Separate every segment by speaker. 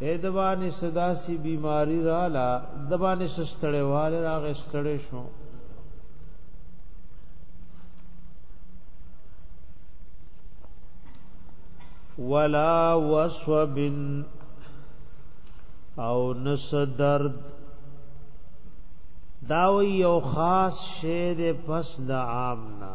Speaker 1: اې د باندې صداسي بیماری رااله د باندې سستړې واله راغې ستړې شو ولا وسوب او نس درد دا یو خاص شی د پس د عام نه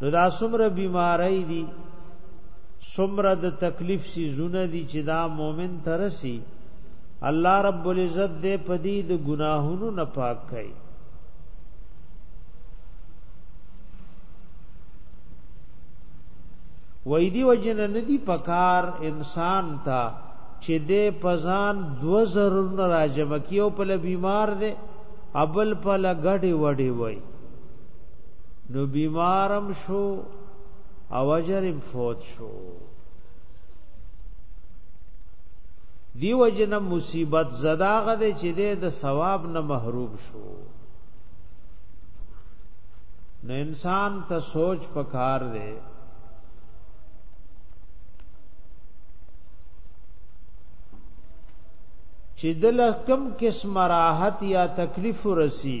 Speaker 1: نو دا سمره بیماری دی سمره د تکلیف سی زونه دی چې دا مؤمن ترسي الله رب العزت دې پدی د ګناهونو نه پاک کړي وای دی وجن ندی پکار انسان تا چې دې پزان دو زرن راجم کیو په بیمار دې ابل په لګړې وړې وای نو بیمارم شو او اجرم فوت شو دی وجنه مصیبت زدا غده چې د ثواب نه محروم شو نو انسان ته سوچ پکار دی چې دل کم قسم راحت یا تکلیف رسی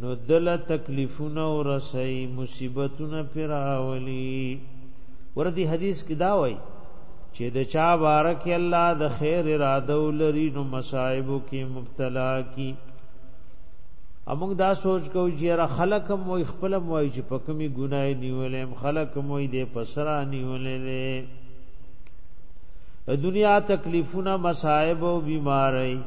Speaker 1: نو دل تکلیفونه او رسي مصیبتونه پر راولي وردی حدیث کې دا وای چې د چا بارک الله د خیر اراده ولري نو مصائب کې مبتلا کی اموږ دا سوچ کو چې را خلق مو خپل مو چې په کومي ګناي نیولې خلق مو دې پسرا نیولې دنیا تکلیفونه مصائب او بیماری